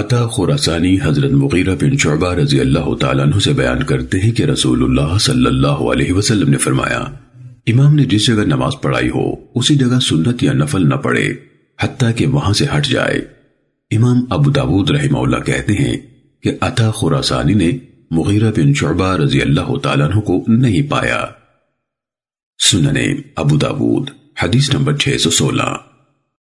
عطا خوراسانی حضرت مغیرہ بن شعبہ رضی اللہ تعالیٰ عنہ سے بیان کرتے ہیں کہ رسول اللہ صلی اللہ علیہ وسلم نے فرمایا، امام نے جس جگہ نماز پڑھائی ہو، اسی جگہ سنت یا نفل نہ پڑھے، حتیٰ کہ وہاں سے ہٹ جائے۔ امام ابو داود رحمہ اللہ کہتے ہیں کہ عطا خوراسانی نے مغیرہ بن شعبہ رضی اللہ تعالیٰ عنہ کو نہیں پایا۔ سننے ابو داود، حدیث نمبر 616